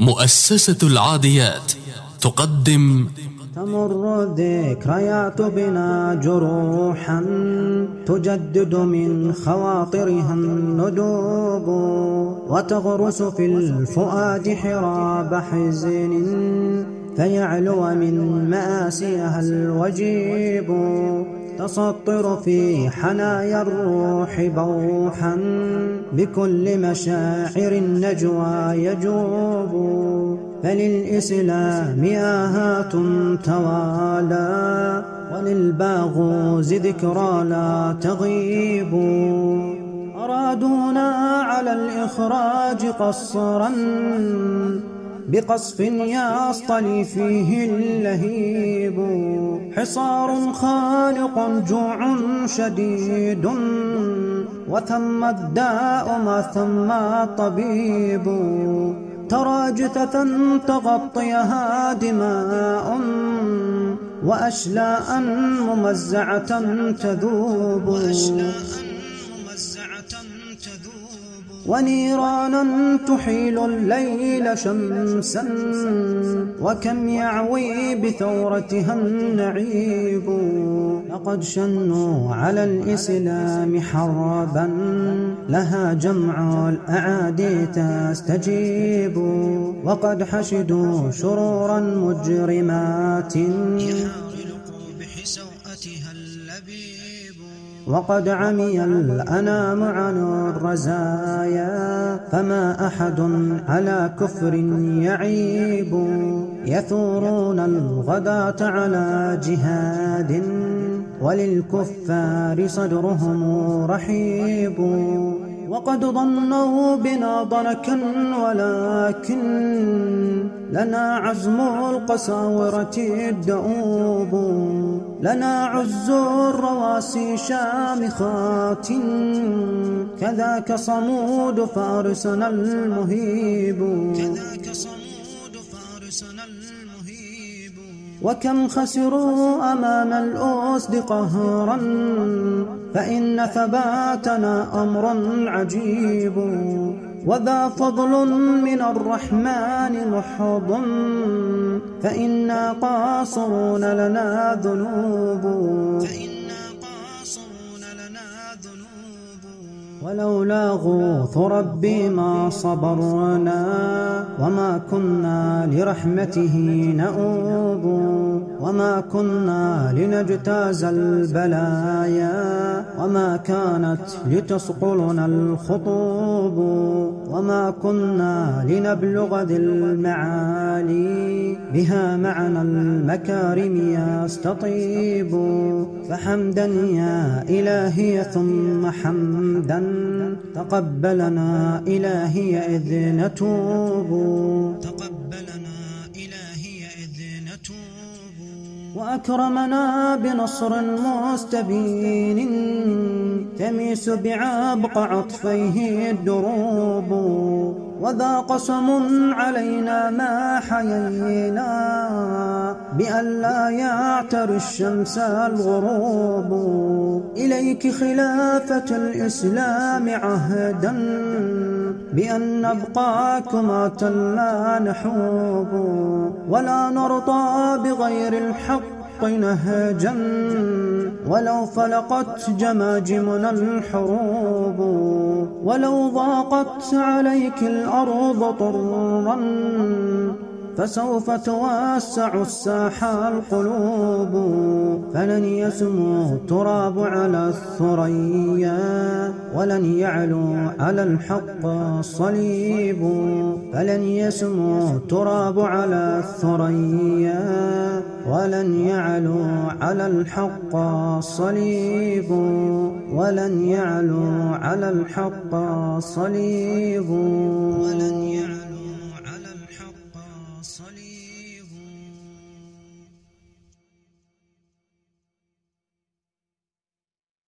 مؤسسة العاديات تقدم تمر الذكريات بنا جروحا تجدد من خواطرها الندوب وتغرس في الفؤاد حراب حزن فيعلو من مآسيها الوجيب. تسطر في حنايا الروح بوحا بكل مشاعر النجوى يجوب. فللإسلام آهات توالى وللباغوز ذكرى لا تغيب. أرادونا على الإخراج قصرا بقصف يصطلي فيه اللهيب. حصار خالق جوع شديد. وثم الداء ما ثم الطبيب ترى جثثا تغطيها دماء وأشلاء ممزعة تذوب. ونيرانا تحيل الليل شمسا وكم يعوي بثورتها النعيب. لقد شنوا على الإسلام حربا لها جمع الأعادي تستجيب. وقد حشدوا شرورا مجرمات. وقد عمي الأنام عن الرزايا فما أحد على كفر يعيب. يثورون الغداة على جهاد وللكفار صدرهم رحيب. وقد ظنوا بنا ضنكا ولكن لنا عزم القساورة الدؤوب لنا عز الرواسي شامخات. كذاك صمود فارسنا المهيب. كذاك صمود وكم خسروا أمام الأسد قهرا فإن ثباتنا أمر عجيب وذا فضل من الرحمن محض فإنا قاصرون لنا ذنوب ولولا غوث ربي ما صبرنا وما كنا لرحمته نؤوب وما كنا لنجتاز البلايا وما كانت لتسقلنا الخطوب وما كنا لنبلغ ذي المعالي بها معنى المكارم يستطيب فحمدا يا إلهي ثم حمدا. تقبلنا إذ نتوب. تقبلنا إلهي إذ نتوب. وأكرمنا بنصر مستبين. تميس بعبق عطفيه الدروب وذا قسم علينا ما حيينا بأن لا يعتر الشمس الغروب. إليك خلافة الإسلام عهدا بأن نبقاكما لا نحوب ولا نرضى بغير الحق نهجا. ولو فلقت جماجمنا الحروب ولو ضاقت عليك الأرض طرا فسوف توسع الساحة القلوب فلن يسمو التراب على الثريا ولن يعلو على الحق الصليب فلن يسمو التراب على الثريا ولن يعلو على الحق الصليب ولن يعلو على الحق الصليب